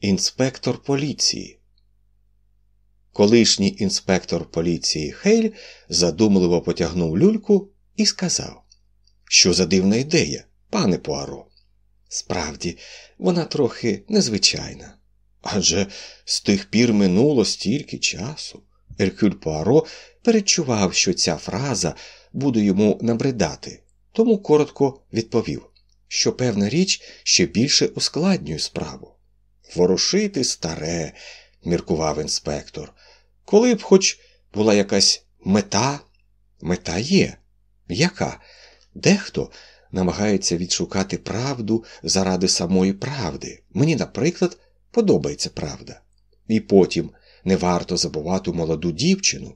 Інспектор поліції. Колишній інспектор поліції Хейль задумливо потягнув люльку і сказав, що за дивна ідея, пане Пуаро. Справді, вона трохи незвичайна. Адже з тих пір минуло стільки часу. Еркюль Пуаро перечував, що ця фраза буде йому набридати, тому коротко відповів, що певна річ ще більше ускладнює справу. Ворушити старе, міркував інспектор. Коли б хоч була якась мета, мета є. Яка? Дехто намагається відшукати правду заради самої правди. Мені, наприклад, подобається правда. І потім не варто забувати молоду дівчину.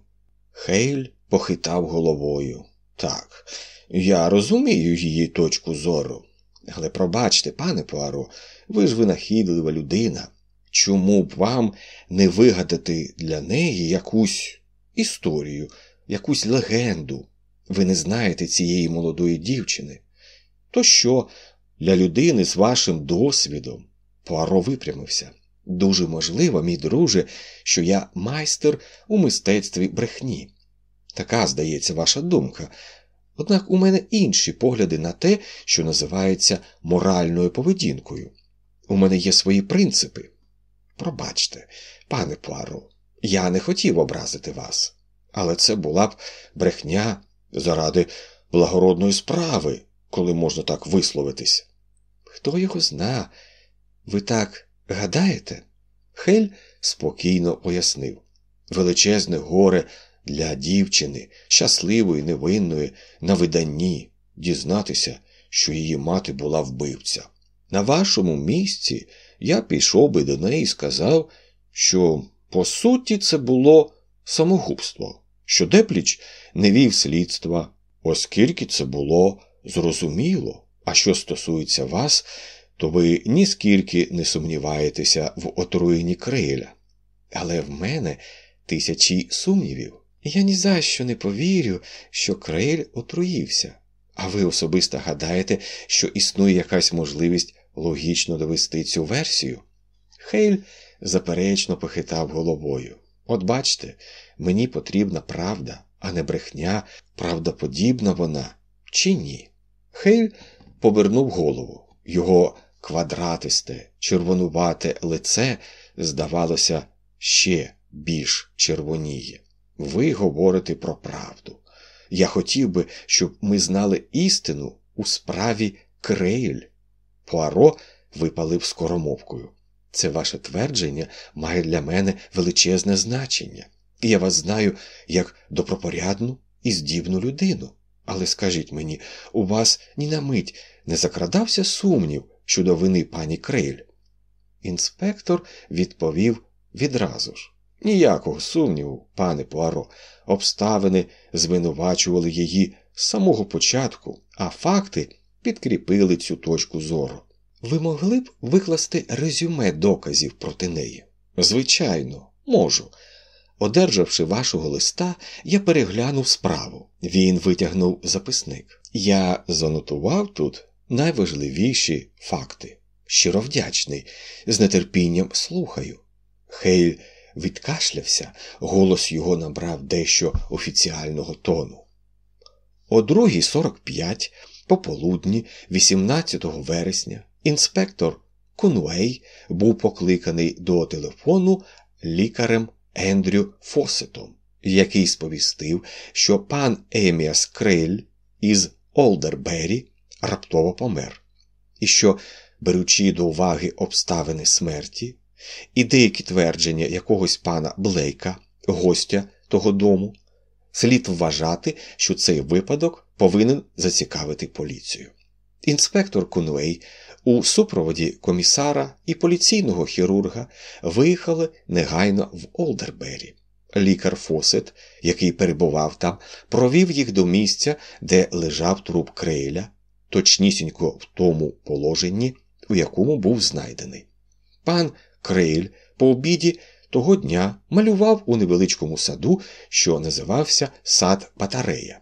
Хейль похитав головою. Так, я розумію її точку зору. Але пробачте, пане Пуаро, ви ж винахідлива людина. Чому б вам не вигадати для неї якусь історію, якусь легенду? Ви не знаєте цієї молодої дівчини. То що для людини з вашим досвідом? Пуаро випрямився. Дуже можливо, мій друже, що я майстер у мистецтві брехні. Така, здається, ваша думка. Однак у мене інші погляди на те, що називається моральною поведінкою. У мене є свої принципи. Пробачте, пане Пуаро, я не хотів образити вас, але це була б брехня заради благородної справи, коли можна так висловитись. Хто його зна? Ви так гадаєте? Хель спокійно пояснив величезне горе для дівчини, щасливої, невинної, на виданні, дізнатися, що її мати була вбивця. На вашому місці я пішов би до неї і сказав, що по суті це було самогубство, що Депліч не вів слідства, оскільки це було зрозуміло. А що стосується вас, то ви ніскільки не сумніваєтеся в отруєнні Крейля. Але в мене тисячі сумнівів. Я ні за що не повірю, що Крейль отруївся. А ви особисто гадаєте, що існує якась можливість логічно довести цю версію? Хейль заперечно похитав головою. От бачте, мені потрібна правда, а не брехня, правдоподібна вона чи ні? Хейль повернув голову. Його квадратисте, червонувате лице, здавалося, ще більш червоніє. Ви говорите про правду. Я хотів би, щоб ми знали істину у справі Крейль. Пуаро випалив скоромовкою. Це ваше твердження має для мене величезне значення, і я вас знаю як добропорядну і здібну людину. Але скажіть мені, у вас ні на мить не закрадався сумнів щодо вини пані Крейль? Інспектор відповів відразу ж. Ніякого сумніву, пане Пуаро, обставини звинувачували її з самого початку, а факти підкріпили цю точку зору. Ви могли б викласти резюме доказів проти неї? Звичайно, можу. Одержавши вашого листа, я переглянув справу. Він витягнув записник. Я занотував тут найважливіші факти. Щиро вдячний, з нетерпінням слухаю. Хейль відкашлявся, голос його набрав дещо офіціального тону. О 2.45 пополудні, 18 вересня, інспектор Конуей був покликаний до телефону лікарем Ендрю Фосетом, який сповістив, що пан Еміас Крейль із Олдербері раптово помер, і що, беручи до уваги обставини смерті, і деякі твердження якогось пана Блейка, гостя того дому, слід вважати, що цей випадок повинен зацікавити поліцію. Інспектор Кунвей у супроводі комісара і поліційного хірурга виїхали негайно в Олдербері. Лікар Фосет, який перебував там, провів їх до місця, де лежав труп крейля, точнісінько в тому положенні, у якому був знайдений. Пан Крейль по обіді того дня малював у невеличкому саду, що називався сад Батарея.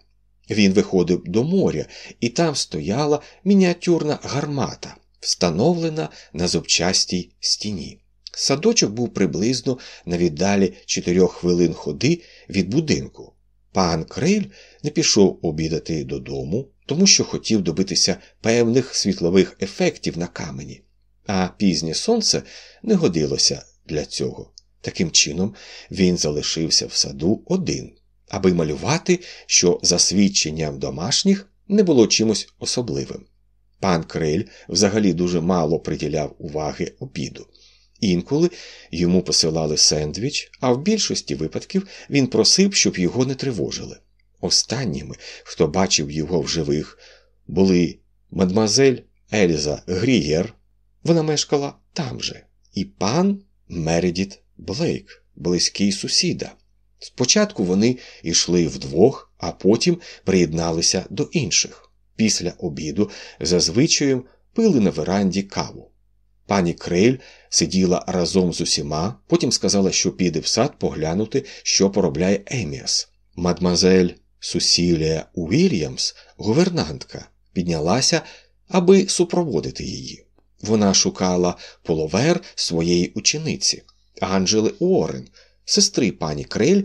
Він виходив до моря, і там стояла мініатюрна гармата, встановлена на зубчастій стіні. Садочок був приблизно на віддалі чотирьох хвилин ходи від будинку. Пан Крейль не пішов обідати додому, тому що хотів добитися певних світлових ефектів на камені, а пізнє сонце не годилося для цього. Таким чином, він залишився в саду один, аби малювати, що за свідченням домашніх не було чимось особливим. Пан Крель взагалі дуже мало приділяв уваги обіду. Інколи йому посилали сендвіч, а в більшості випадків він просив, щоб його не тривожили. Останніми, хто бачив його в живих, були мадмазель Ельза Грієр, вона мешкала там же, і пан Мередіт Блейк, близький сусіда. Спочатку вони йшли вдвох, а потім приєдналися до інших. Після обіду зазвичай пили на веранді каву. Пані Крейль сиділа разом з усіма, потім сказала, що піде в сад поглянути, що поробляє Еміас. Мадмазель Сусілія Уільямс, гувернантка, піднялася, аби супроводити її. Вона шукала половер своєї учениці, Анджели Уоррен, сестри пані Крель,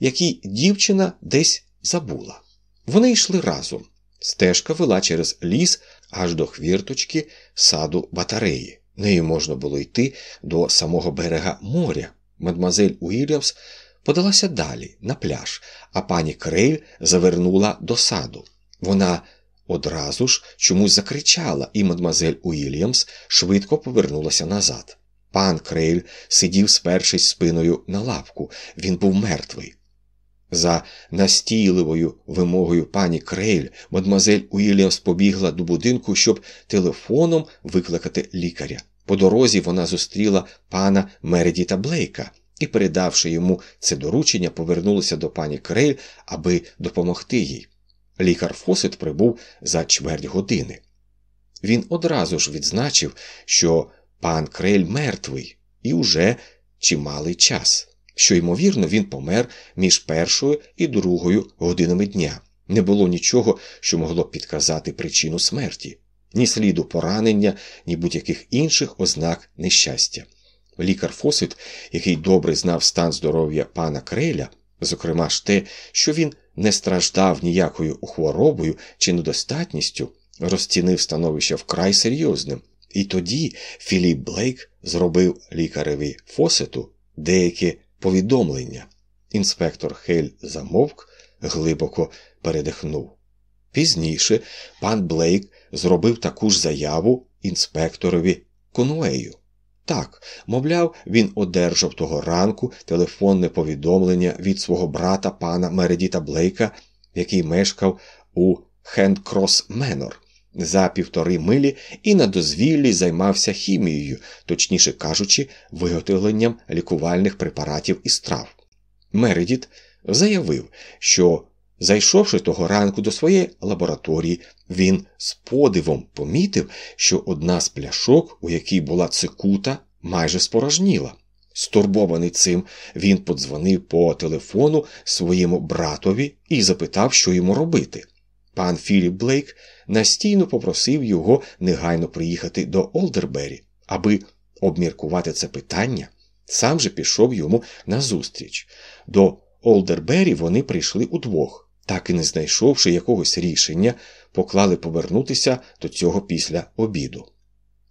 якій дівчина десь забула. Вони йшли разом. Стежка вела через ліс аж до хвірточки саду батареї. Нею можна було йти до самого берега моря. Мадмазель Уільямс подалася далі, на пляж, а пані Крейль завернула до саду. Вона одразу ж чомусь закричала, і мадмазель Уільямс швидко повернулася назад. Пан Крейль сидів, спершись спиною на лавку, він був мертвий. За настійливою вимогою пані Крейль, мадмазель Уільямс побігла до будинку, щоб телефоном викликати лікаря. По дорозі вона зустріла пана Мередіта Блейка і, передавши йому це доручення, повернулася до пані Крейль, аби допомогти їй. Лікар Фосет прибув за чверть години. Він одразу ж відзначив, що пан Крель мертвий і уже чималий час, що, ймовірно, він помер між першою і другою годинами дня. Не було нічого, що могло підказати причину смерті, ні сліду поранення, ні будь-яких інших ознак нещастя. Лікар Фосит, який добре знав стан здоров'я пана Креля, зокрема ж те, що він не страждав ніякою хворобою чи недостатністю, розцінив становище вкрай серйозним. І тоді Філіп Блейк зробив лікареві Фосету деякі повідомлення. Інспектор Хель замовк, глибоко передихнув. Пізніше пан Блейк зробив таку ж заяву інспекторові Конуею. Так, мовляв, він одержав того ранку телефонне повідомлення від свого брата пана Мередіта Блейка, який мешкав у Хендкрос Менор за півтори милі і на дозвіллі займався хімією, точніше кажучи, виготовленням лікувальних препаратів і страв. Мередіт заявив, що, зайшовши того ранку до своєї лабораторії, він з подивом помітив, що одна з пляшок, у якій була цикута, майже спорожніла. Стурбований цим, він подзвонив по телефону своєму братові і запитав, що йому робити. Пан Філіп Блейк настійно попросив його негайно приїхати до Олдербері, аби обміркувати це питання. Сам же пішов йому назустріч. До Олдербері вони прийшли удвох, так і не знайшовши якогось рішення, поклали повернутися до цього після обіду.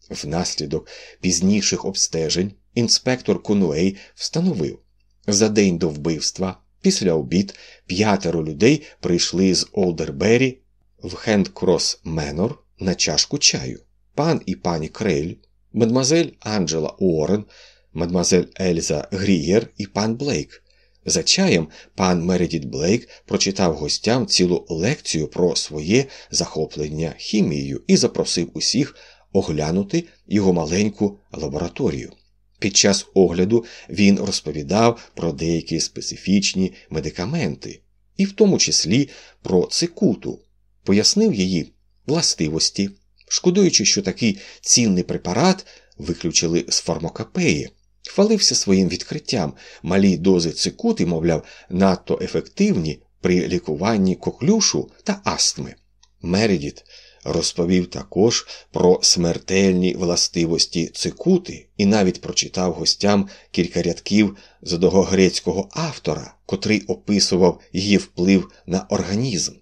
Внаслідок пізніших обстежень інспектор Конуей встановив за день до вбивства, після обід, п'ятеро людей прийшли з Олдербері в Хендкрос Менор на чашку чаю. Пан і пані Крейль, мадмазель Анджела Уоррен, мадмазель Ельза Грієр і пан Блейк. За чаєм пан Мередіт Блейк прочитав гостям цілу лекцію про своє захоплення хімією і запросив усіх оглянути його маленьку лабораторію. Під час огляду він розповідав про деякі специфічні медикаменти, і в тому числі про цикуту, пояснив її властивості, шкодуючи, що такий цінний препарат виключили з фармакопеї, хвалився своїм відкриттям, малі дози цикути, мовляв, надто ефективні при лікуванні коклюшу та астми. Мередіт розповів також про смертельні властивості цикути і навіть прочитав гостям кілька рядків з одного грецького автора, котрий описував її вплив на організм.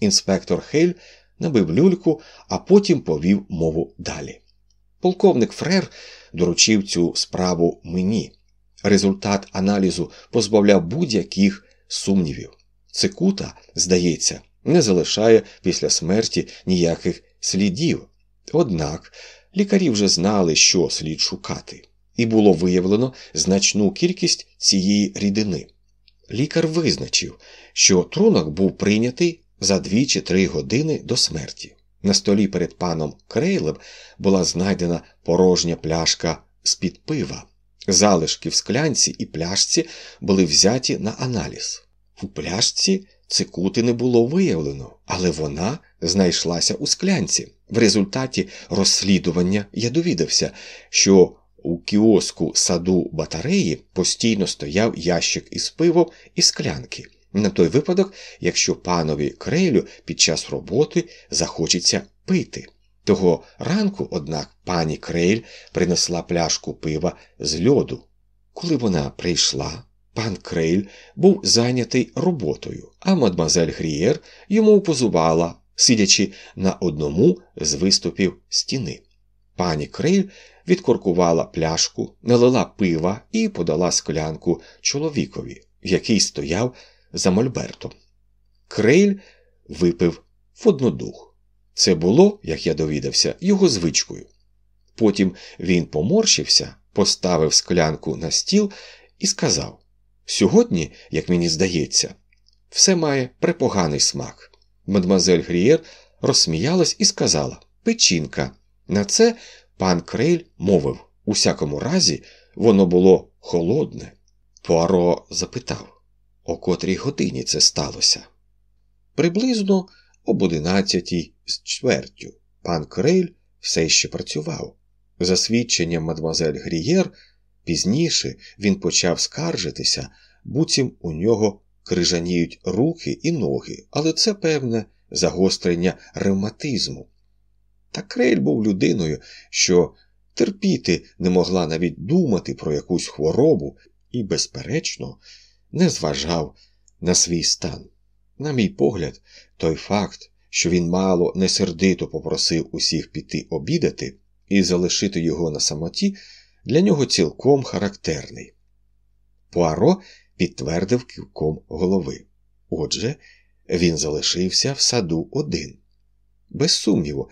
Інспектор Хейль набив люльку, а потім повів мову далі. Полковник Фрер доручив цю справу мені. Результат аналізу позбавляв будь-яких сумнівів. Цикута, здається, не залишає після смерті ніяких слідів. Однак лікарі вже знали, що слід шукати, і було виявлено значну кількість цієї рідини. Лікар визначив, що трунок був прийнятий за дві чи три години до смерті. На столі перед паном Крейлем була знайдена порожня пляшка з-під пива. Залишки в склянці і пляшці були взяті на аналіз. У пляшці цикути не було виявлено, але вона знайшлася у склянці. В результаті розслідування я довідався, що у кіоску саду батареї постійно стояв ящик із пивом і склянки. На той випадок, якщо панові Крейлю під час роботи захочеться пити. Того ранку, однак, пані Крейль принесла пляшку пива з льоду. Коли вона прийшла, пан Крейль був зайнятий роботою, а мадмазель Грієр йому позувала, сидячи на одному з виступів стіни. Пані Крейль відкоркувала пляшку, налила пива і подала склянку чоловікові, який стояв за мольбертом. Крейль випив в однодух. Це було, як я довідався, його звичкою. Потім він поморщився, поставив склянку на стіл і сказав: Сьогодні, як мені здається, все має препоганий смак. Мадмазель Грієр розсміялась і сказала: Печінка. На це пан Крейль мовив у всякому разі, воно було холодне. Пуаро запитав о котрій годині це сталося. Приблизно об одинадцятій з чвертю пан Крейль все ще працював. За свідченням мадмазель Грієр, пізніше він почав скаржитися, буцім у нього крижаніють руки і ноги, але це певне загострення ревматизму. Та Крейль був людиною, що терпіти не могла навіть думати про якусь хворобу і, безперечно, не зважав на свій стан. На мій погляд, той факт, що він мало не сердито попросив усіх піти обідати і залишити його на самоті, для нього цілком характерний. Пуаро підтвердив кивком голови. Отже, він залишився в саду один. Без сумніву,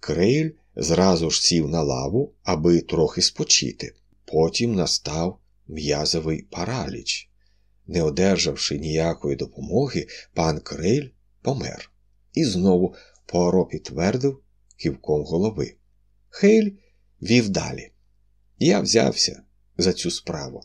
Крейль зразу ж сів на лаву, аби трохи спочити. Потім настав м'язовий параліч. Не одержавши ніякої допомоги, пан Крейль помер. І знову Пуаро підтвердив ківком голови. Хейль вів далі. Я взявся за цю справу.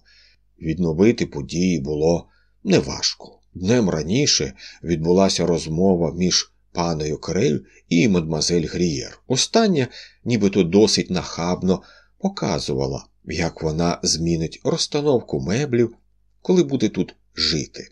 Відновити події було неважко. Днем раніше відбулася розмова між паною Крель і мадмазель Грієр. Остання, нібито досить нахабно, показувала, як вона змінить розстановку меблів коли буде тут жити.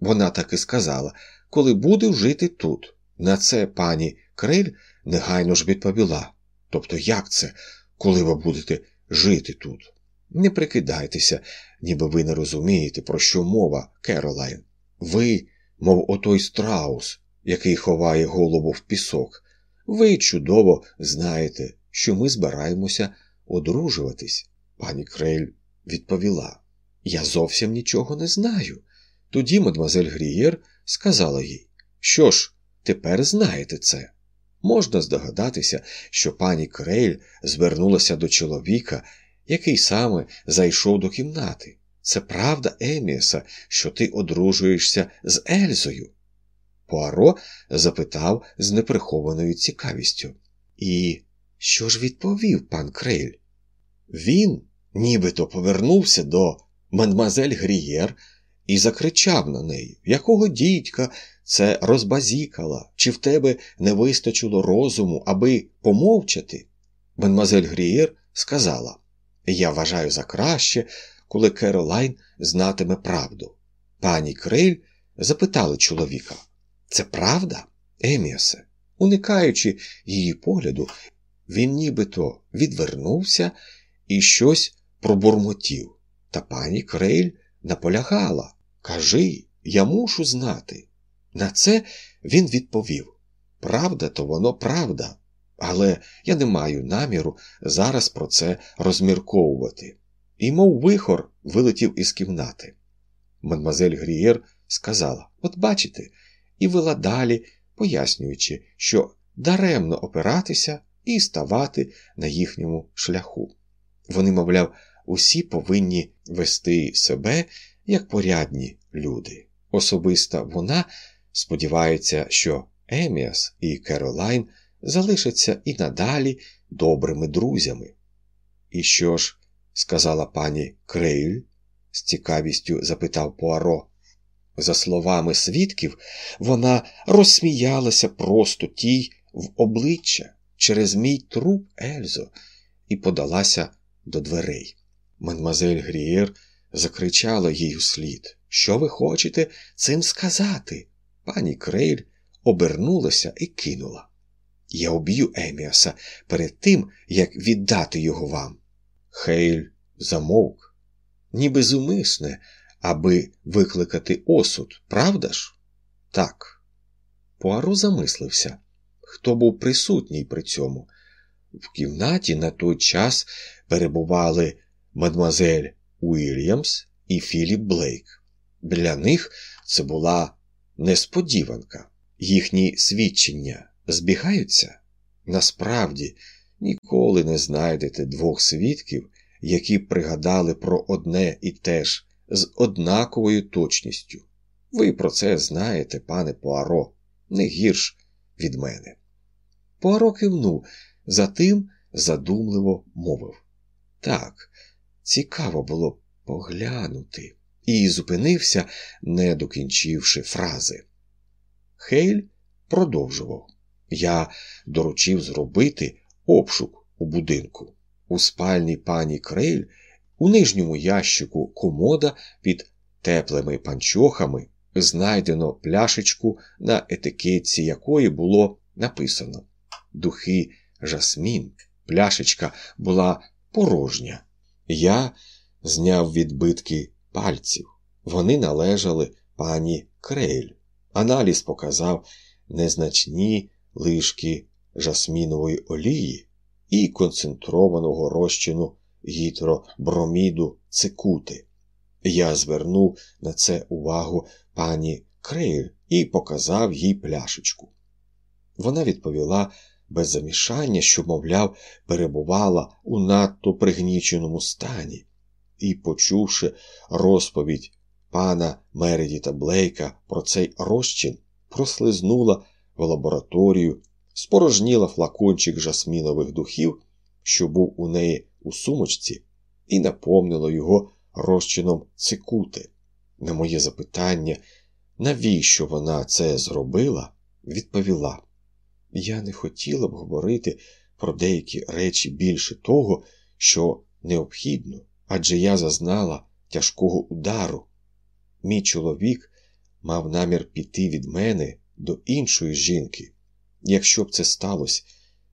Вона так і сказала, коли буде жити тут. На це пані Крель негайно ж відповіла. Тобто, як це, коли ви будете жити тут? Не прикидайтеся, ніби ви не розумієте, про що мова, Керолайн. Ви, мов отой страус, який ховає голову в пісок. Ви чудово знаєте, що ми збираємося одружуватись. Пані Крель відповіла. Я зовсім нічого не знаю. Тоді мадемуазель Грієр сказала їй, що ж, тепер знаєте це. Можна здогадатися, що пані Крейль звернулася до чоловіка, який саме зайшов до кімнати. Це правда, Еміса, що ти одружуєшся з Ельзою? Пуаро запитав з неприхованою цікавістю. І що ж відповів пан Крейль? Він нібито повернувся до мадмазель Грієр і закричав на неї, якого дідька це розбазікала, чи в тебе не вистачило розуму, аби помовчати? Мадмазель Грієр сказала Я вважаю за краще, коли Керолайн знатиме правду. Пані Крейль запитали чоловіка Це правда, Еміосе? Уникаючи її погляду, він нібито відвернувся і щось пробурмотів. Та пані Крейль наполягала Кажи, я мушу знати. На це він відповів Правда, то воно правда, але я не маю наміру зараз про це розмірковувати. І, мов вихор, вилетів із кімнати. Мадмазель Грієр сказала От бачите, і вела далі, пояснюючи, що даремно опиратися і ставати на їхньому шляху. Вони, мовляв, усі повинні вести себе як порядні люди. Особисто вона сподівається, що Еміас і Керолайн залишаться і надалі добрими друзями. І що ж, сказала пані Крейль, з цікавістю запитав Пуаро. За словами свідків, вона розсміялася просто тій в обличчя через мій труп Ельзо і подалася до дверей. Мадмазель Грієр закричала їй услід. Що ви хочете цим сказати? Пані Крейль обернулася і кинула. Я уб'ю Еміаса перед тим, як віддати його вам. Хейль замовк, ніби зумисне, аби викликати осуд, правда ж? Так. Пуаро замислився, хто був присутній при цьому. В кімнаті на той час перебували мадмазель Уільямс і Філіп Блейк. Для них це була несподіванка. Їхні свідчення збігаються? Насправді ніколи не знайдете двох свідків, які пригадали про одне і те ж з однаковою точністю. Ви про це знаєте, пане Пуаро, не гірш від мене. Пуаро кивнув, затим задумливо мовив Так, цікаво було поглянути, і зупинився, не докінчивши фрази. Хейль продовжував Я доручив зробити обшук у будинку. У спальні пані Крейль у нижньому ящику комода під теплими панчохами знайдено пляшечку, на етикетці якої було написано Духи жасмін. Пляшечка була порожня. Я зняв відбитки пальців. Вони належали пані Крейль. Аналіз показав незначні лишки жасмінової олії і концентрованого розчину гідроброміду цикути. Я звернув на це увагу пані Крейль і показав їй пляшечку. Вона відповіла без замішання, що, мовляв, перебувала у надто пригніченому стані, і, почувши розповідь пана Мередіта Блейка про цей розчин, прослизнула в лабораторію, спорожніла флакончик жасмінових духів, що був у неї у сумочці, і наповнила його розчином цикути. На моє запитання, навіщо вона це зробила, відповіла: Я не хотіла б говорити про деякі речі більше того, що необхідно, адже я зазнала тяжкого удару. Мій чоловік мав намір піти від мене до іншої жінки. Якщо б це сталося,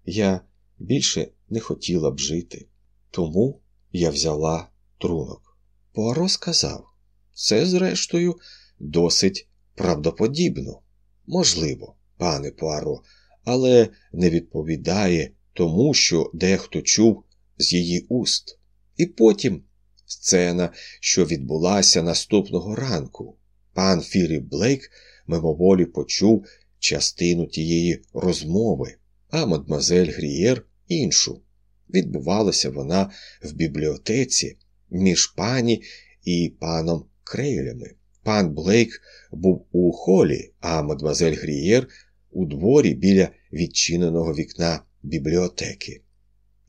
я більше не хотіла б жити. Тому я взяла трунок. Пуаро сказав, це, зрештою, досить правдоподібно. Можливо, пане Пуаро, але не відповідає тому, що дехто чув з її уст. І потім сцена, що відбулася наступного ранку. Пан Філіп Блейк мимоволі почув частину тієї розмови, а мадмазель Грієр іншу. Відбувалася вона в бібліотеці між пані і паном Крейлями. Пан Блейк був у холі, а мадмазель Грієр у дворі біля відчиненого вікна бібліотеки.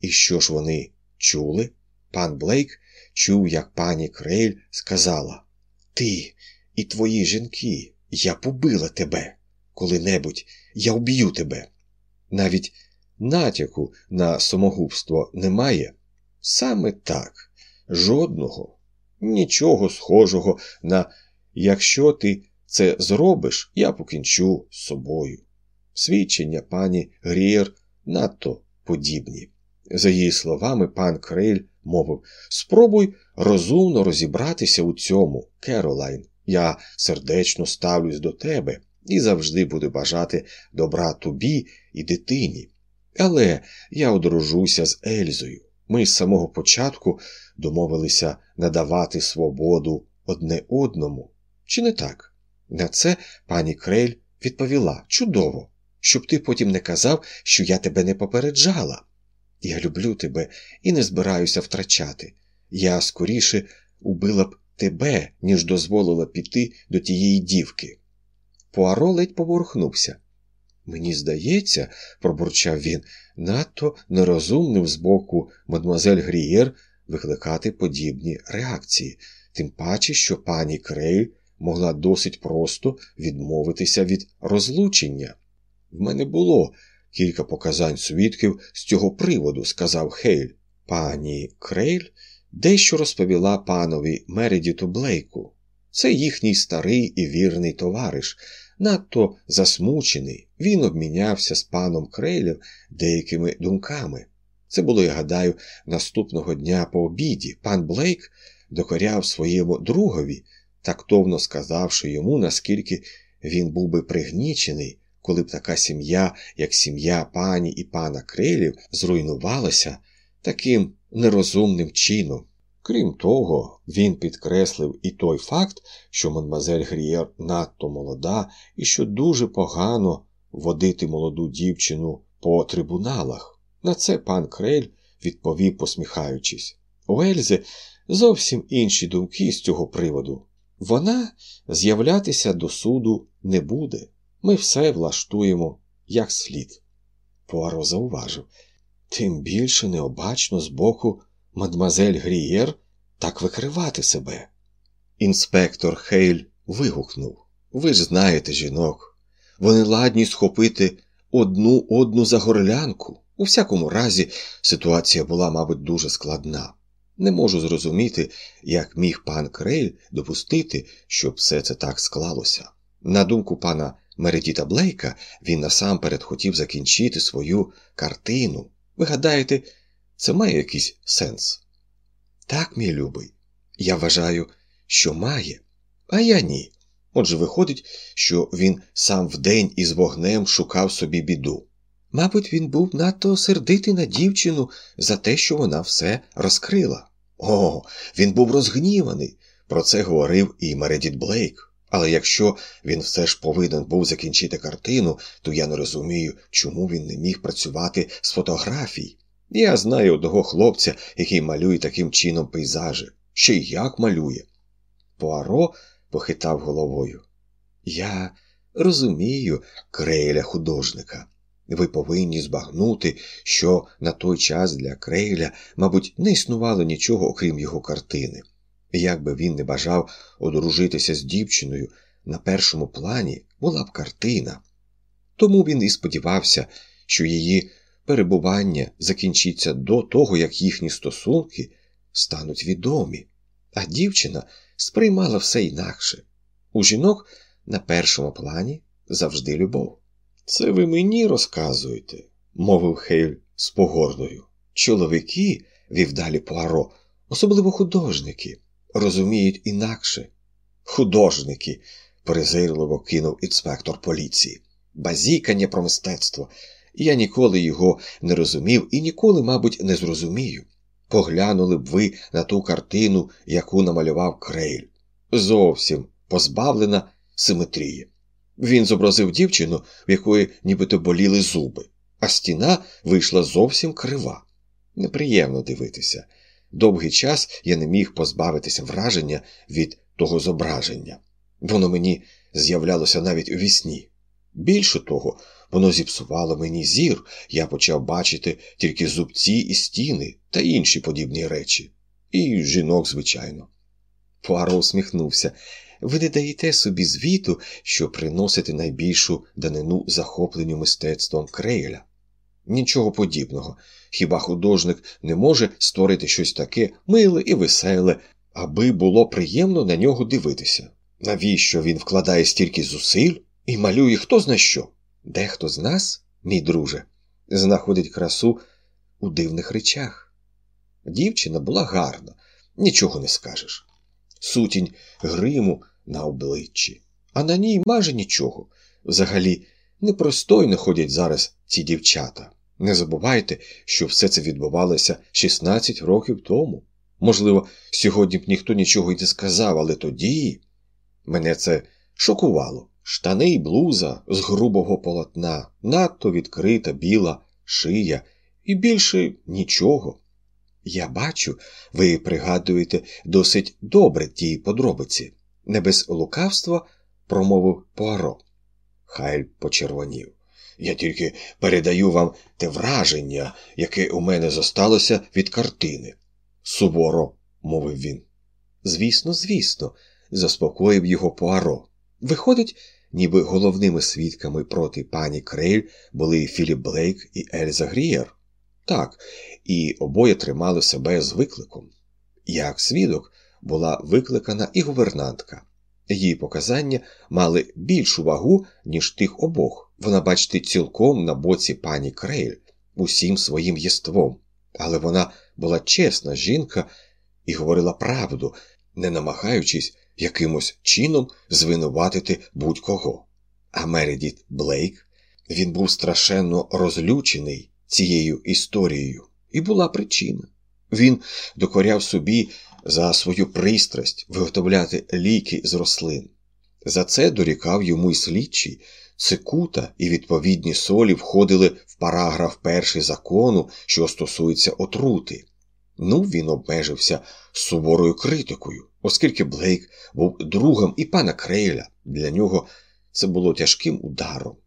І що ж вони чули? Пан Блейк чув, як пані Крейль сказала: Ти і твої жінки, я побила тебе. Коли-небудь я вб'ю тебе. Навіть натяку на самогубство немає. Саме так, жодного, нічого схожого на якщо ти це зробиш, я покінчу з собою. Свідчення пані Грієр надто подібні. За її словами, пан Крейль мовив Спробуй розумно розібратися у цьому, Керолайн. Я сердечно ставлюсь до тебе і завжди буду бажати добра тобі і дитині. Але я одружуся з Ельзою. Ми з самого початку домовилися надавати свободу одне одному. Чи не так? На це пані Крель відповіла чудово, щоб ти потім не казав, що я тебе не попереджала. Я люблю тебе і не збираюся втрачати. Я скоріше убила б тебе, ніж дозволила піти до тієї дівки. Пуаро ледь поворухнувся. Мені здається, пробурчав він, надто нерозумним з боку мадемуазель Грієр викликати подібні реакції, тим паче, що пані Крейль могла досить просто відмовитися від розлучення. В мене було кілька показань свідків з цього приводу, сказав Хейль. Пані Крейль дещо розповіла панові Мередіту Блейку. Це їхній старий і вірний товариш, надто засмучений, він обмінявся з паном Крейлем деякими думками. Це було, я гадаю, наступного дня по обіді. Пан Блейк докоряв своєму другові, тактовно сказавши йому, наскільки він був би пригнічений, коли б така сім'я, як сім'я пані і пана Крейлів, зруйнувалася таким нерозумним чином. Крім того, він підкреслив і той факт, що мадмазель Грієр надто молода і що дуже погано водити молоду дівчину по трибуналах. На це пан Крель відповів, посміхаючись. У Ельзи зовсім інші думки з цього приводу. Вона з'являтися до суду не буде. Ми все влаштуємо як слід. Пуаро зауважив. Тим більше необачно з боку мадмазель Грієр так викривати себе. Інспектор Хейль вигукнув Ви ж знаєте жінок. Вони ладні схопити одну одну за горлянку. У всякому разі, ситуація була, мабуть, дуже складна. Не можу зрозуміти, як міг пан Крейль допустити, щоб все це так склалося. На думку пана Мередіта Блейка, він насамперед хотів закінчити свою картину. Ви гадаєте, це має якийсь сенс? Так, мій любий, я вважаю, що має, а я ні. Отже, виходить, що він сам вдень із вогнем шукав собі біду. Мабуть, він був надто сердитий на дівчину за те, що вона все розкрила. О, він був розгніваний. Про це говорив і Мередіт Блейк. Але якщо він все ж повинен був закінчити картину, то я не розумію, чому він не міг працювати з фотографій. Я знаю одного хлопця, який малює таким чином пейзажі. Ще й як малює. Пуаро похитав головою. Я розумію крейля художника. Ви повинні збагнути, що на той час для крейля, мабуть, не існувало нічого, окрім його картини. Як би він не бажав одружитися з дівчиною, на першому плані була б картина. Тому він і сподівався, що її перебування закінчиться до того, як їхні стосунки стануть відомі, а дівчина сприймала все інакше. У жінок на першому плані завжди любов. Це ви мені розказуєте, мовив Хейль з погордою. Чоловіки, вів далі Пуаро, особливо художники, розуміють інакше. Художники, презирливо кинув інспектор поліції. Базікання про мистецтво. Я ніколи його не розумів і ніколи, мабуть, не зрозумію. Поглянули б ви на ту картину, яку намалював Крейль. Зовсім позбавлена симетрії. Він зобразив дівчину, в якої нібито боліли зуби, а стіна вийшла зовсім крива. Неприємно дивитися. Довгий час я не міг позбавитися враження від того зображення. Воно мені з'являлося навіть у вісні. Більше того, воно зіпсувало мені зір, я почав бачити тільки зубці і стіни та інші подібні речі, і жінок, звичайно. Пуаро усміхнувся. Ви не даєте собі звіту, що приносите найбільшу данину захопленню мистецтвом крейля. Нічого подібного. Хіба художник не може створити щось таке миле і веселе, аби було приємно на нього дивитися? Навіщо він вкладає стільки зусиль і малює хто зна що? Дехто з нас, мій друже, знаходить красу у дивних речах. Дівчина була гарна, нічого не скажеш. Сутінь гриму на обличчі, а на ній майже нічого. Взагалі, непростойно ходять зараз ці дівчата. Не забувайте, що все це відбувалося 16 років тому. Можливо, сьогодні б ніхто нічого й не сказав, але тоді мене це шокувало. Штани й блуза з грубого полотна, надто відкрита біла шия і більше нічого. Я бачу, ви пригадуєте досить добре ті подробиці. Не без лукавства промовив Пуаро. Хайль почервонів. Я тільки передаю вам те враження, яке у мене зосталося від картини. Суворо, мовив він. Звісно, звісно, заспокоїв його Пуаро. Виходить, ніби головними свідками проти пані Крейль були Філіп Блейк і Ельза Грієр. Так, і обоє тримали себе з викликом. Як свідок була викликана і гувернантка. Її показання мали більшу вагу, ніж тих обох. Вона, бачите, цілком на боці пані Крейль, усім своїм єством. Але вона була чесна жінка і говорила правду, не намагаючись якимось чином звинуватити будь-кого. А Мередіт Блейк він був страшенно розлючений цією історією, і була причина. Він докоряв собі за свою пристрасть виготовляти ліки з рослин. За це дорікав йому й слідчий. Цикута і відповідні солі входили в параграф перший закону, що стосується отрути. Ну, він обмежився суворою критикою, оскільки Блейк був другом і пана Крейля, для нього це було тяжким ударом,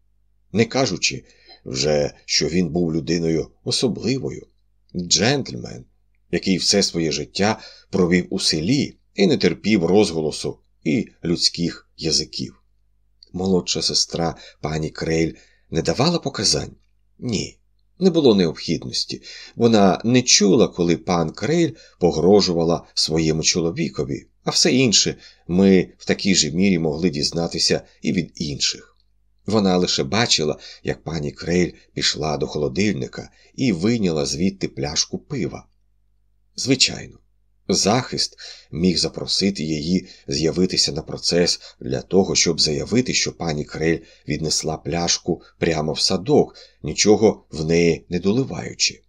не кажучи вже, що він був людиною особливою, джентльмен, який все своє життя провів у селі і не терпів розголосу і людських язиків. Молодша сестра пані Крейль не давала показань? Ні, не було необхідності. Вона не чула, коли пан Крейль погрожувала своєму чоловікові, а все інше ми в такій же мірі могли дізнатися і від інших. Вона лише бачила, як пані Крейль пішла до холодильника і вийняла звідти пляшку пива. Звичайно, захист міг запросити її з'явитися на процес для того, щоб заявити, що пані Крель віднесла пляшку прямо в садок, нічого в неї не доливаючи.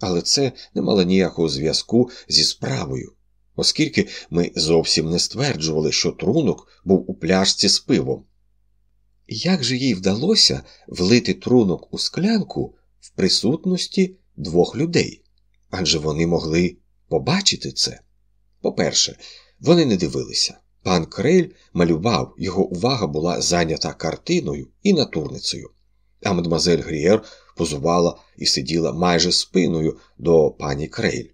Але це не мало ніякого зв'язку зі справою, оскільки ми зовсім не стверджували, що трунок був у пляшці з пивом. Як же їй вдалося влити трунок у склянку в присутності двох людей? Адже вони могли побачити це. По-перше, вони не дивилися. Пан Крель малював, його увага була зайнята картиною і натурницею, а мадемуазель Грієр позувала і сиділа майже спиною до пані Крейль.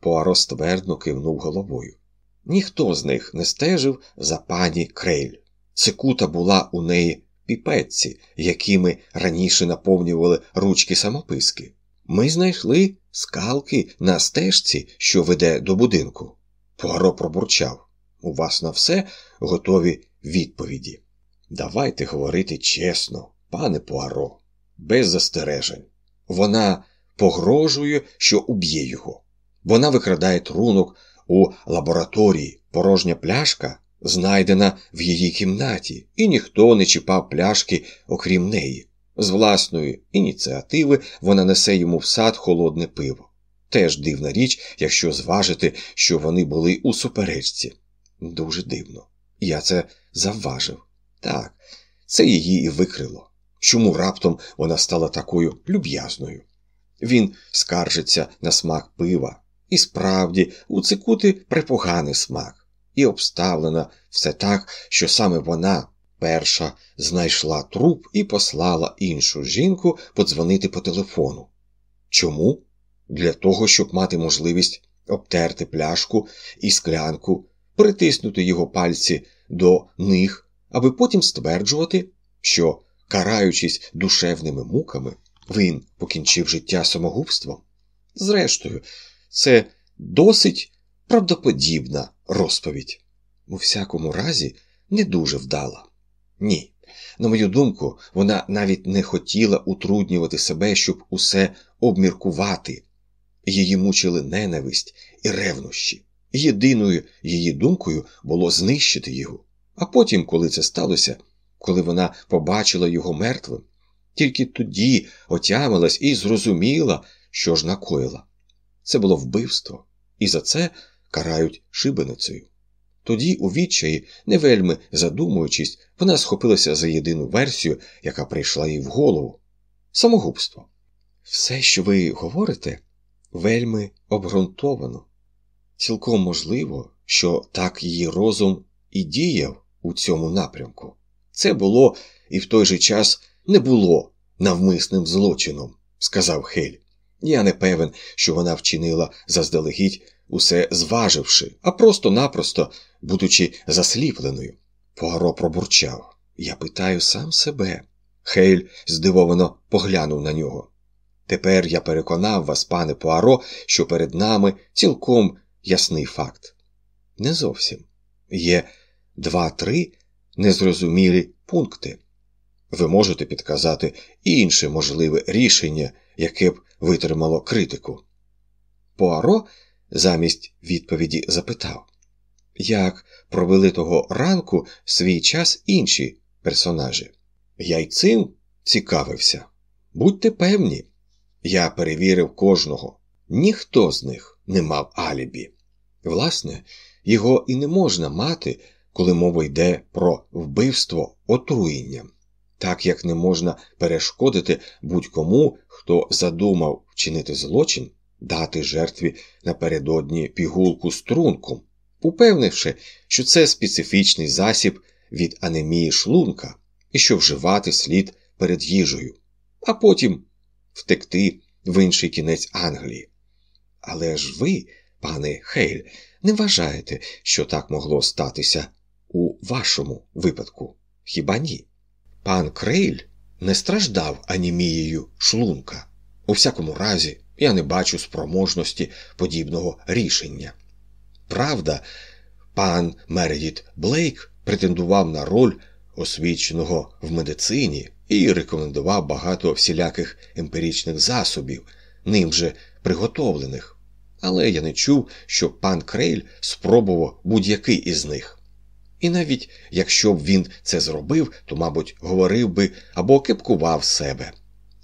Пуаро ствердно кивнув головою. Ніхто з них не стежив за пані Крейль. Цикута була у неї піпетці, якими раніше наповнювали ручки самописки. Ми знайшли скалки на стежці, що веде до будинку. Пуаро пробурчав. У вас на все готові відповіді. Давайте говорити чесно, пане Пуаро, без застережень. Вона погрожує, що уб'є його. Вона викрадає трунок у лабораторії, порожня пляшка знайдена в її кімнаті, і ніхто не чіпав пляшки, окрім неї. З власної ініціативи вона несе йому в сад холодне пиво. Теж дивна річ, якщо зважити, що вони були у суперечці. Дуже дивно. Я це завважив. Так, це її і викрило. Чому раптом вона стала такою люб'язною? Він скаржиться на смак пива, і справді у цикути припоганий смак, і обставлена все так, що саме вона перша знайшла труп і послала іншу жінку подзвонити по телефону. Чому? Для того, щоб мати можливість обтерти пляшку і склянку, притиснути його пальці до них, аби потім стверджувати, що, караючись душевними муками, він покінчив життя самогубством. Зрештою, це досить правдоподібна розповідь. У всякому разі, не дуже вдала. Ні, На мою думку, вона навіть не хотіла утруднювати себе, щоб усе обміркувати. Її мучили ненависть і ревнощі. Єдиною її думкою було знищити його. А потім, коли це сталося, коли вона побачила його мертвим, тільки тоді отямилась і зрозуміла, що ж накоїла. Це було вбивство, і за це карають шибеницею. Тоді, у відчаї, не вельми задумуючись, вона схопилася за єдину версію, яка прийшла їй в голову самогубство. Все, що ви говорите, вельми обґрунтовано. Цілком можливо, що так її розум і діяв у цьому напрямку. Це було і в той же час не було навмисним злочином, сказав Хель. Я не певен, що вона вчинила заздалегідь, усе зваживши, а просто-напросто, будучи засліпленою. Пуаро пробурчав. Я питаю сам себе. Хейль здивовано поглянув на нього. Тепер я переконав вас, пане Пуаро, що перед нами цілком ясний факт. Не зовсім. Є два-три незрозумілі пункти. Ви можете підказати інше можливе рішення, яке б витримало критику. Пуаро замість відповіді запитав, як провели того ранку свій час інші персонажі. Я й цим цікавився. Будьте певні, я перевірив кожного. Ніхто з них не мав алібі. Власне, його і не можна мати, коли мова йде про вбивство отруєнням, так як не можна перешкодити будь-кому, хто задумав вчинити злочин, дати жертві напередодні пігулку струнком, упевнивши, що це специфічний засіб від анемії шлунка і що вживати слід перед їжею, а потім втекти в інший кінець Англії. Але ж ви, пане Хейль, не вважаєте, що так могло статися у вашому випадку? Хіба ні? Пан Крейль не страждав анімією шлунка. У всякому разі, я не бачу спроможності подібного рішення. Правда, пан Мередіт Блейк претендував на роль освіченого в медицині і рекомендував багато всіляких емпіричних засобів, ним же приготовлених. Але я не чув, що пан Крейль спробував будь-який із них. І навіть якщо б він це зробив, то, мабуть, говорив би або кипкував себе.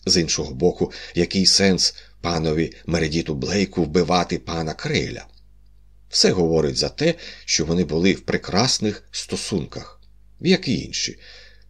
З іншого боку, який сенс панові Мередіту Блейку вбивати пана Крейля? Все говорить за те, що вони були в прекрасних стосунках, як і інші.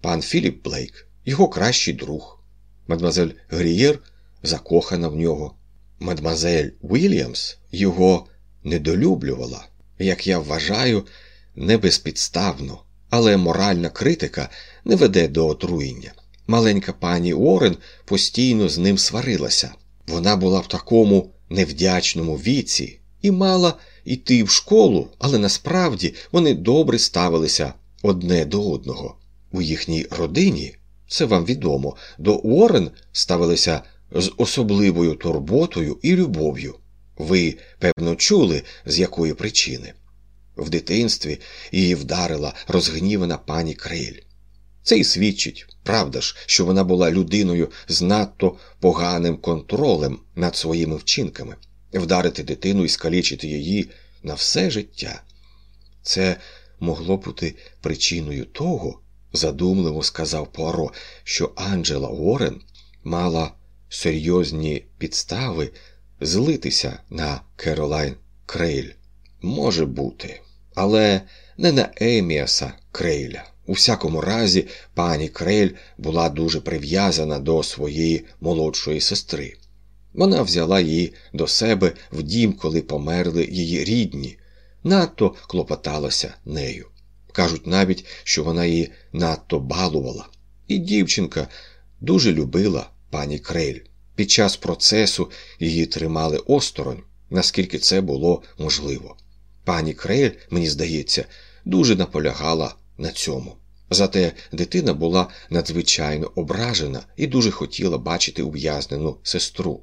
Пан Філіп Блейк, його кращий друг, мадмазель Грієр закохана в нього. Мадмазель Уільямс його недолюблювала, як я вважаю, не безпідставно, але моральна критика не веде до отруєння. Маленька пані Уоррен постійно з ним сварилася. Вона була в такому невдячному віці і мала йти в школу, але насправді вони добре ставилися одне до одного. У їхній родині, це вам відомо, до Уоррен ставилися з особливою турботою і любов'ю. Ви, певно, чули, з якої причини. В дитинстві її вдарила розгнівана пані Криль. Це й свідчить, правда ж, що вона була людиною з надто поганим контролем над своїми вчинками, вдарити дитину і скалічити її на все життя. Це могло бути причиною того, задумливо сказав Пуаро, що Анджела Уоррен мала серйозні підстави злитися на Керолайн Крейль. Може бути, але не на Еміаса Крейля. У всякому разі, пані Крейль була дуже прив'язана до своєї молодшої сестри. Вона взяла її до себе в дім, коли померли її рідні, надто клопоталася нею. Кажуть навіть, що вона її надто балувала. І дівчинка дуже любила пані Крейль. Під час процесу її тримали осторонь, наскільки це було можливо. Пані Крейль, мені здається, дуже наполягала на цьому. Зате дитина була надзвичайно ображена і дуже хотіла бачити ув'язнену сестру.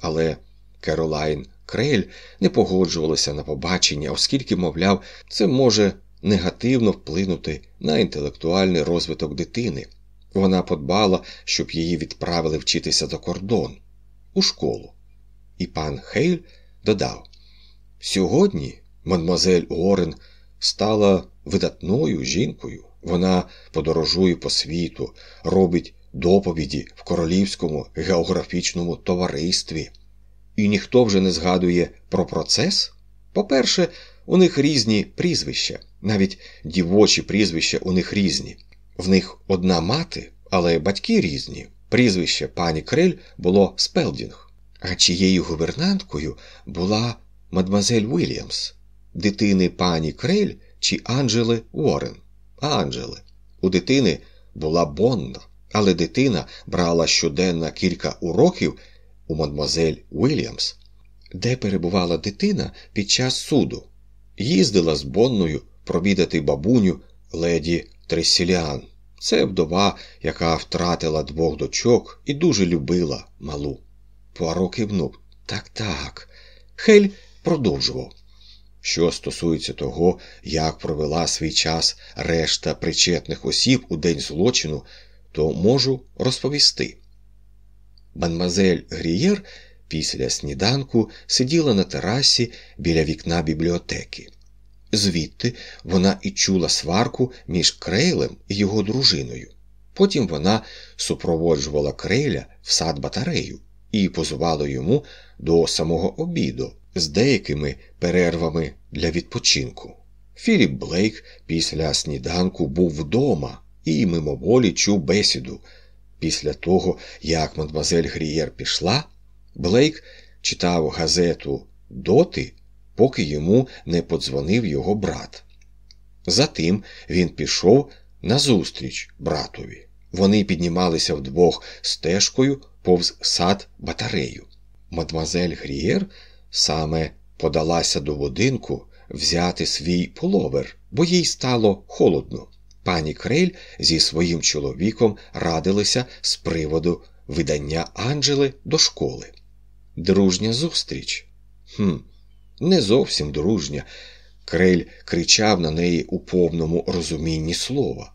Але Керолайн Крейль не погоджувалася на побачення, оскільки, мовляв, це може негативно вплинути на інтелектуальний розвиток дитини. Вона подбала, щоб її відправили вчитися за кордон у школу. І пан Хейль додав: Сьогодні мадмазель Уоррен стала видатною жінкою. Вона подорожує по світу, робить доповіді в королівському географічному товаристві. І ніхто вже не згадує про процес. По-перше, у них різні прізвища, навіть дівочі прізвища у них різні. В них одна мати, але батьки різні. Прізвище пані Крель було Спелдінг, а чиєю гувернанткою була мадмазель Уільямс, дитини пані Крель чи Анджели Уоррен. Анджели. У дитини була Бонна, але дитина брала щоденно кілька уроків у мадмазель Уільямс, де перебувала дитина під час суду, їздила з Бонною провідати бабуню леді Тресіліан. Це вдова, яка втратила двох дочок і дуже любила малу. Пуаро кивнув. Так, так. Хель продовжував. Що стосується того, як провела свій час решта причетних осіб у день злочину, то можу розповісти. Мадмазель Грієр після сніданку сиділа на терасі біля вікна бібліотеки. Звідти вона і чула сварку між Крейлем і його дружиною. Потім вона супроводжувала Крейля в сад батарею і позувала йому до самого обіду з деякими перервами для відпочинку. Філіп Блейк після сніданку був вдома і мимоволі чув бесіду. Після того, як мадмазель Грієр пішла, Блейк читав газету доти, поки йому не подзвонив його брат. Затим він пішов назустріч братові. Вони піднімалися вдвох стежкою повз сад батарею. Мадмазель Грієр саме подалася до будинку взяти свій половер, бо їй стало холодно. Пані Крель зі своїм чоловіком радилися з приводу видання Анджели до школи. Дружня зустріч. Хм, не зовсім дружня. Крель кричав на неї у повному розумінні слова.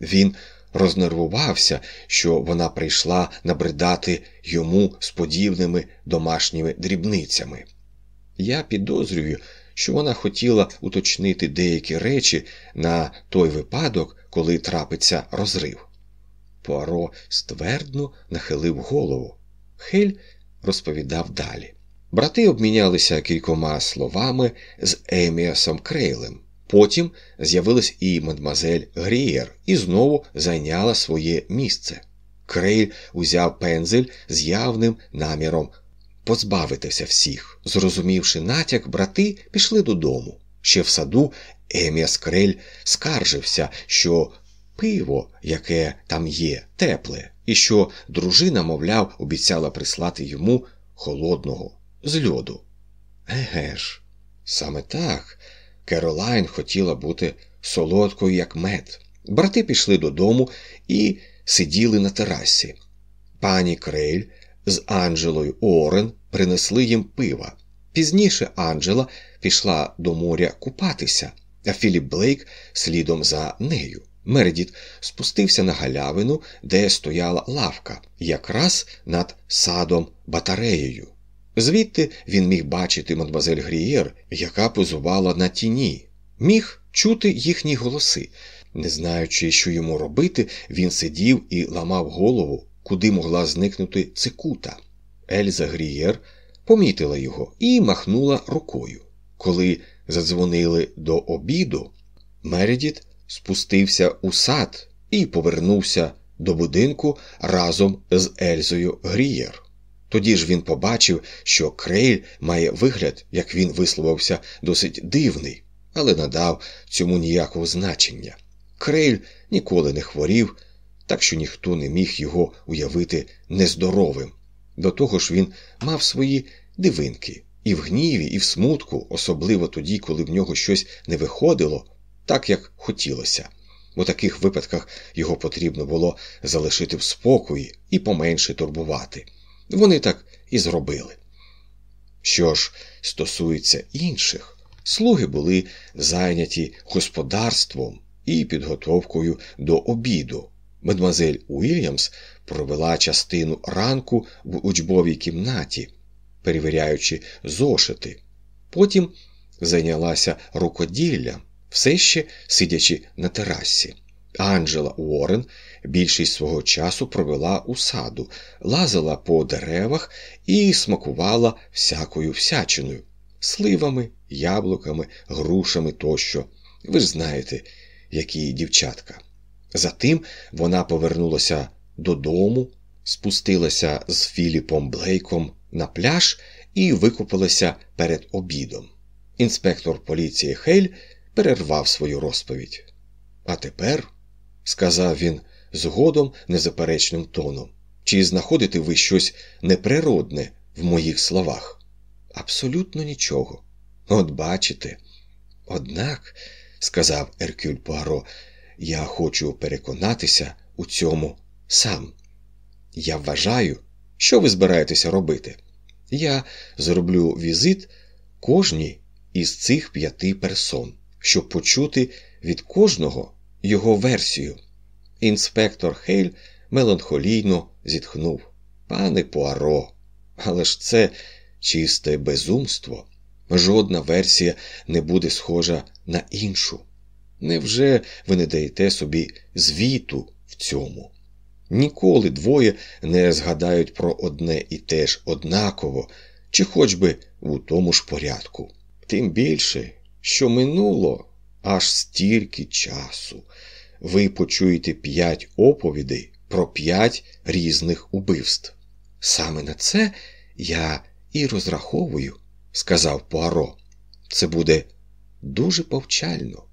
Він рознервувався, що вона прийшла набридати йому з подібними домашніми дрібницями. Я підозрюю, що вона хотіла уточнити деякі речі на той випадок, коли трапиться розрив. Пуаро ствердно нахилив голову. Хель розповідав далі. Брати обмінялися кількома словами з Еміасом Крейлем. Потім з'явилась і мадмазель Грієр і знову зайняла своє місце. Крейль узяв пензель з явним наміром позбавитися всіх. Зрозумівши натяк, брати пішли додому. Ще в саду Еміас Крель скаржився, що пиво, яке там є, тепле, і що дружина, мовляв, обіцяла прислати йому холодного з льоду. Еге ж, саме так. Керолайн хотіла бути солодкою, як мед. Брати пішли додому і сиділи на терасі. Пані Крейль з Анджелою Орен принесли їм пива. Пізніше Анджела пішла до моря купатися, а Філіп Блейк слідом за нею. Мередіт спустився на галявину, де стояла лавка, якраз над садом батареєю. Звідти він міг бачити мадмазель Грієр, яка позувала на тіні, міг чути їхні голоси. Не знаючи, що йому робити, він сидів і ламав голову, куди могла зникнути цикута. Ельза Грієр помітила його і махнула рукою. Коли задзвонили до обіду, Мередіт спустився у сад і повернувся до будинку разом з Ельзою Грієр. Тоді ж він побачив, що Крейль має вигляд, як він висловився, досить дивний, але надав цьому ніякого значення. Крейль ніколи не хворів, так що ніхто не міг його уявити нездоровим. До того ж він мав свої дивинки і в гніві, і в смутку, особливо тоді, коли в нього щось не виходило, так як хотілося. У таких випадках його потрібно було залишити в спокої і поменше турбувати. Вони так і зробили. Що ж стосується інших, Слуги були зайняті господарством і підготовкою до обіду. Мадемуазель Уільямс провела частину ранку в учбовій кімнаті, перевіряючи зошити. Потім зайнялася рукоділлям, все ще сидячи на терасі. Анджела Уоррен більшість свого часу провела у саду, лазила по деревах і смакувала всякою всячиною, сливами, яблуками, грушами тощо. Ви ж знаєте, які дівчатка. Затим вона повернулася додому, спустилася з Філіпом Блейком на пляж і викупилася перед обідом. Інспектор поліції Хейль перервав свою розповідь. А тепер, сказав він згодом незаперечним тоном, чи знаходите ви щось неприродне в моїх словах? Абсолютно нічого. От бачите. Однак, сказав Еркюль Пуаро, я хочу переконатися у цьому сам. Я вважаю, що ви збираєтеся робити. Я зроблю візит кожній із цих п'яти персон, щоб почути від кожного його версію. Інспектор Хейль меланхолійно зітхнув. Пане Пуаро, але ж це чисте безумство. Жодна версія не буде схожа на іншу. Невже ви не даєте собі звіту в цьому? Ніколи двоє не згадають про одне і те ж однаково, чи хоч би у тому ж порядку. Тим більше, що минуло аж стільки часу. Ви почуєте п'ять оповідей про п'ять різних убивств. Саме на це я і розраховую, сказав Пуаро. Це буде дуже повчально.